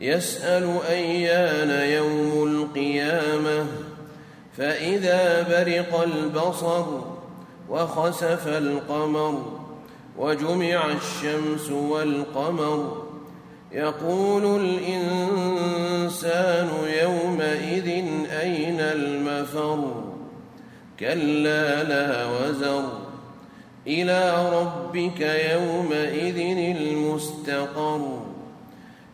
يسأل أيان يوم القيامة فإذا برق البصر وخسف القمر وجمع الشمس والقمر يقول الإنسان يومئذ أين المفر؟ كلا لا وزر إلى ربك يومئذ المستقر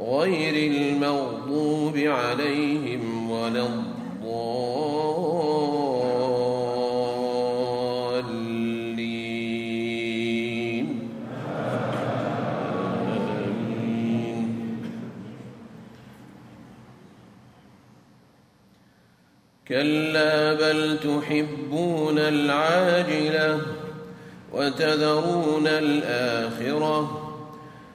غير المغضوب عليهم ولا الضالين. آمين. كلا بل تحبون العاجلة وتذرون الآخرة.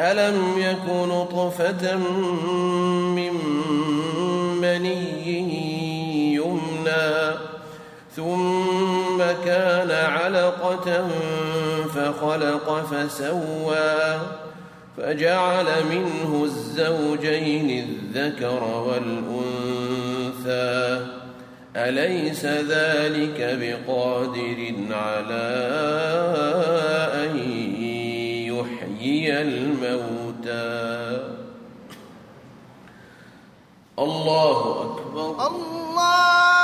ألم يك نطفة من مني يمنى ثم كان علقة فخلق فسوى فجعل منه الزوجين الذكر والأنثى أليس ذلك بقادر على أن يحيي الموتى. الله أكبر. الله